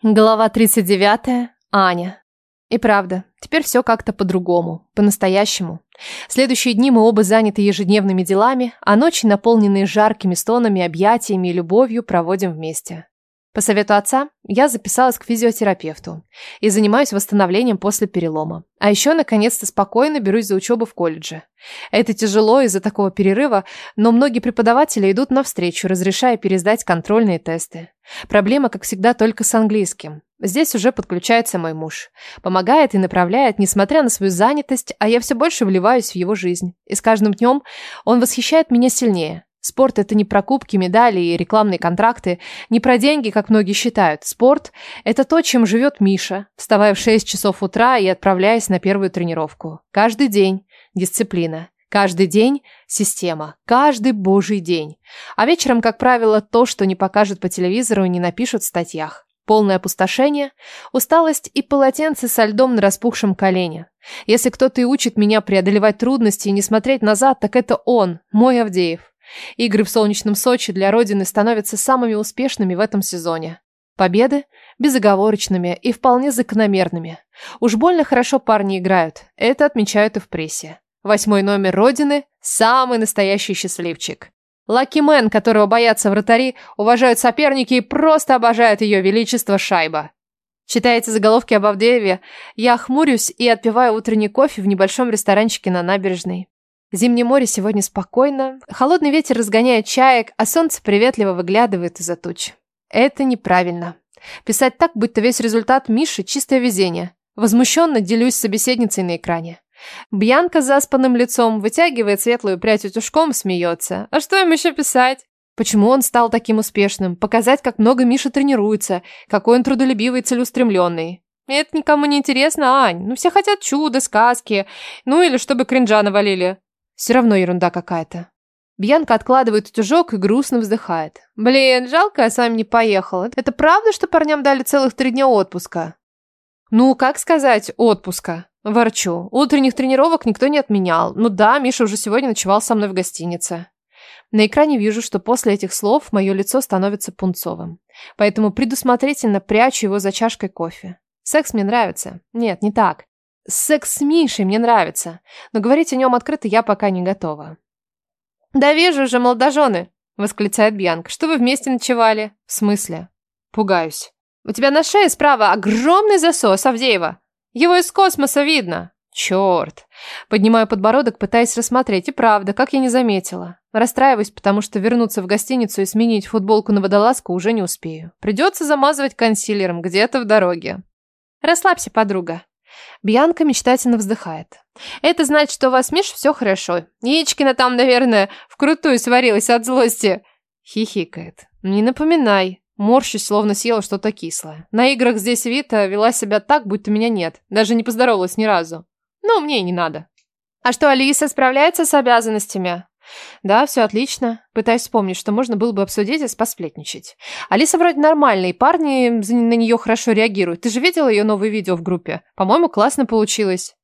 Глава 39. Аня. И правда, теперь все как-то по-другому, по-настоящему. Следующие дни мы оба заняты ежедневными делами, а ночи, наполненные жаркими стонами, объятиями и любовью, проводим вместе. По совету отца я записалась к физиотерапевту и занимаюсь восстановлением после перелома. А еще, наконец-то, спокойно берусь за учебу в колледже. Это тяжело из-за такого перерыва, но многие преподаватели идут навстречу, разрешая пересдать контрольные тесты. Проблема, как всегда, только с английским. Здесь уже подключается мой муж. Помогает и направляет, несмотря на свою занятость, а я все больше вливаюсь в его жизнь. И с каждым днем он восхищает меня сильнее. Спорт – это не про кубки, медали и рекламные контракты, не про деньги, как многие считают. Спорт – это то, чем живет Миша, вставая в 6 часов утра и отправляясь на первую тренировку. Каждый день – дисциплина. Каждый день – система. Каждый божий день. А вечером, как правило, то, что не покажут по телевизору и не напишут в статьях. Полное опустошение, усталость и полотенце со льдом на распухшем колене. Если кто-то и учит меня преодолевать трудности и не смотреть назад, так это он, мой Авдеев. Игры в солнечном Сочи для Родины становятся самыми успешными в этом сезоне. Победы безоговорочными и вполне закономерными. Уж больно хорошо парни играют, это отмечают и в прессе. Восьмой номер Родины – самый настоящий счастливчик. Лаки Мэн, которого боятся вратари, уважают соперники и просто обожают ее величество шайба. Читаете заголовки об Авдееве, я хмурюсь и отпиваю утренний кофе в небольшом ресторанчике на набережной. Зимнее море сегодня спокойно, холодный ветер разгоняет чаек, а солнце приветливо выглядывает из-за туч. Это неправильно. Писать так, будто весь результат Миши – чистое везение. Возмущенно делюсь с собеседницей на экране. Бьянка с заспанным лицом вытягивает светлую прядь утюжком, смеется. А что им еще писать? Почему он стал таким успешным? Показать, как много Миша тренируется, какой он трудолюбивый и целеустремленный. Это никому не интересно, Ань. Ну все хотят чуда, сказки. Ну или чтобы кринжа навалили. Все равно ерунда какая-то. Бьянка откладывает утюжок и грустно вздыхает. Блин, жалко, я с вами не поехала. Это правда, что парням дали целых три дня отпуска? Ну, как сказать, отпуска? Ворчу. Утренних тренировок никто не отменял. Ну да, Миша уже сегодня ночевал со мной в гостинице. На экране вижу, что после этих слов мое лицо становится пунцовым. Поэтому предусмотрительно прячу его за чашкой кофе. Секс мне нравится. Нет, не так. Секс с Мишей мне нравится, но говорить о нем открыто я пока не готова. «Да вижу же, молодожены!» — восклицает Бьянка. «Что вы вместе ночевали?» «В смысле?» «Пугаюсь». «У тебя на шее справа огромный засос, Авдеева. Его из космоса видно». «Черт!» Поднимаю подбородок, пытаясь рассмотреть. И правда, как я не заметила. Расстраиваюсь, потому что вернуться в гостиницу и сменить футболку на водолазку уже не успею. Придется замазывать консилером где-то в дороге. «Расслабься, подруга», Бьянка мечтательно вздыхает. «Это значит, что у вас, Миш, все хорошо. Яичкина там, наверное, вкрутую сварилась от злости». Хихикает. «Не напоминай». Морщусь, словно съела что-то кислое. На играх здесь Вита вела себя так, будто меня нет. Даже не поздоровалась ни разу. Ну, мне и не надо. «А что, Алиса справляется с обязанностями?» Да, все отлично. Пытаюсь вспомнить, что можно было бы обсудить и посплетничать. Алиса вроде нормальная, и парни на нее хорошо реагируют. Ты же видела ее новое видео в группе? По-моему, классно получилось.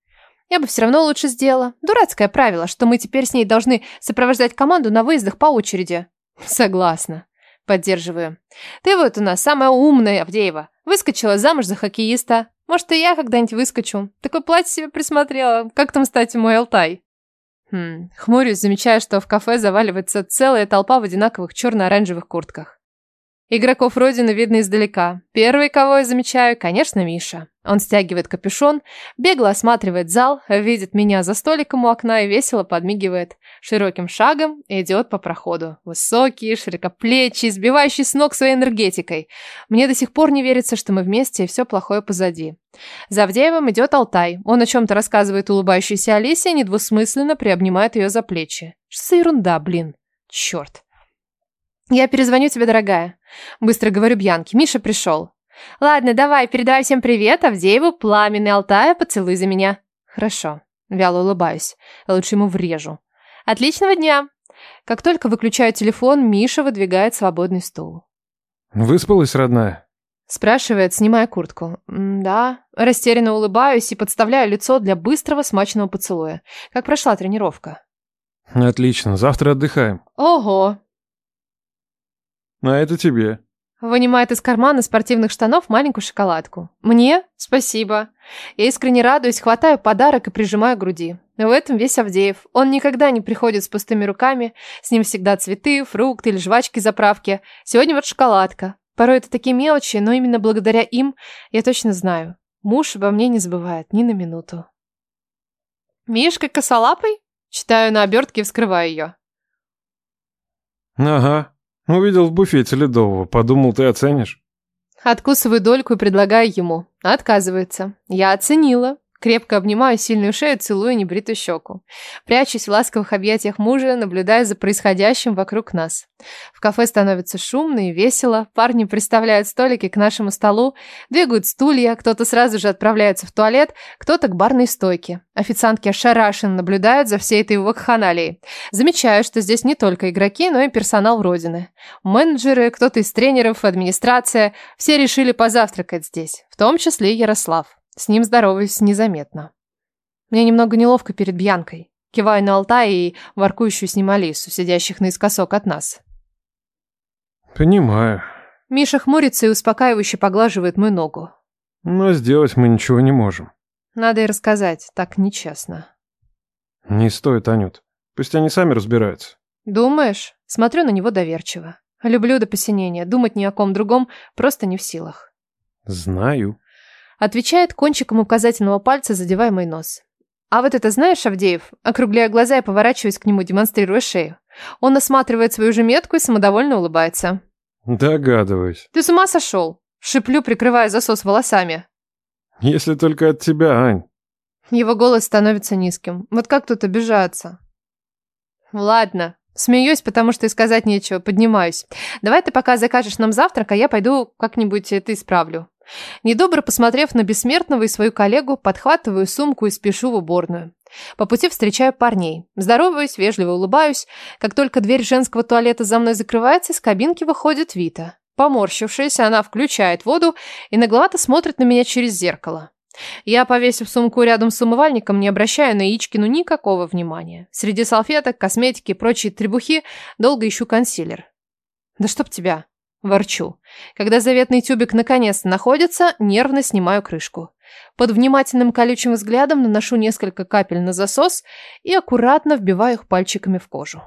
Я бы все равно лучше сделала. Дурацкое правило, что мы теперь с ней должны сопровождать команду на выездах по очереди. Согласна. Поддерживаю. Ты вот у нас самая умная, Авдеева. Выскочила замуж за хоккеиста. Может, и я когда-нибудь выскочу. Такое платье себе присмотрела. Как там, кстати, мой Алтай? Хм, хмурюсь, замечая, что в кафе заваливается целая толпа в одинаковых черно-оранжевых куртках. Игроков Родины видно издалека. Первый, кого я замечаю, конечно, Миша. Он стягивает капюшон, бегло осматривает зал, видит меня за столиком у окна и весело подмигивает. Широким шагом идет по проходу. Высокий, широкоплечий, сбивающий с ног своей энергетикой. Мне до сих пор не верится, что мы вместе и все плохое позади. За Авдеевым идет Алтай. Он о чем-то рассказывает улыбающейся Алисе и недвусмысленно приобнимает ее за плечи. Что за ерунда, блин? Черт. «Я перезвоню тебе, дорогая». Быстро говорю Бьянке. Миша пришел. «Ладно, давай, передавай всем привет, Авдееву, Пламенный, Алтая, поцелуй за меня». «Хорошо». Вяло улыбаюсь. Лучше ему врежу. «Отличного дня!» Как только выключаю телефон, Миша выдвигает свободный стул. «Выспалась, родная?» Спрашивает, снимая куртку. «Да». Растерянно улыбаюсь и подставляю лицо для быстрого смачного поцелуя. Как прошла тренировка? «Отлично. Завтра отдыхаем». «Ого!» А это тебе. Вынимает из кармана спортивных штанов маленькую шоколадку. Мне? Спасибо. Я искренне радуюсь, хватаю подарок и прижимаю к груди. В этом весь Авдеев. Он никогда не приходит с пустыми руками. С ним всегда цветы, фрукты или жвачки заправки. Сегодня вот шоколадка. Порой это такие мелочи, но именно благодаря им я точно знаю. Муж обо мне не забывает ни на минуту. «Мишка косолапый?» Читаю на обертке и вскрываю ее. Ага. Увидел в буфете ледового. Подумал, ты оценишь. Откусываю дольку и предлагаю ему. Отказывается. Я оценила. Крепко обнимаю сильную шею, целую небритую щеку. Прячусь в ласковых объятиях мужа, наблюдая за происходящим вокруг нас. В кафе становится шумно и весело. Парни приставляют столики к нашему столу, двигают стулья, кто-то сразу же отправляется в туалет, кто-то к барной стойке. Официантки ошарашенно наблюдают за всей этой вакханалией. Замечаю, что здесь не только игроки, но и персонал Родины. Менеджеры, кто-то из тренеров, администрация. Все решили позавтракать здесь, в том числе Ярослав. С ним здороваюсь незаметно. Мне немного неловко перед Бьянкой. Киваю на Алтай и воркующую с ним Алису, сидящих наискосок от нас. Понимаю. Миша хмурится и успокаивающе поглаживает мою ногу. Но сделать мы ничего не можем. Надо и рассказать, так нечестно. Не стоит, Анют. Пусть они сами разбираются. Думаешь? Смотрю на него доверчиво. Люблю до посинения, думать ни о ком другом просто не в силах. Знаю. Отвечает кончиком указательного пальца, задевая мой нос. А вот это знаешь, Авдеев? Округляя глаза и поворачиваясь к нему, демонстрируя шею. Он осматривает свою же метку и самодовольно улыбается. Догадываюсь. Ты с ума сошел? Шиплю, прикрывая засос волосами. Если только от тебя, Ань. Его голос становится низким. Вот как тут обижаться? Ладно. Смеюсь, потому что и сказать нечего. Поднимаюсь. Давай ты пока закажешь нам завтрак, а я пойду как-нибудь это исправлю. Недобро посмотрев на бессмертного и свою коллегу, подхватываю сумку и спешу в уборную. По пути встречаю парней. Здороваюсь, вежливо улыбаюсь. Как только дверь женского туалета за мной закрывается, из кабинки выходит Вита. Поморщившись, она включает воду и нагловато смотрит на меня через зеркало. Я, повесив сумку рядом с умывальником, не обращаю на Ичкину никакого внимания. Среди салфеток, косметики и прочей требухи долго ищу консилер. «Да чтоб тебя!» Ворчу. Когда заветный тюбик наконец находится, нервно снимаю крышку. Под внимательным колючим взглядом наношу несколько капель на засос и аккуратно вбиваю их пальчиками в кожу.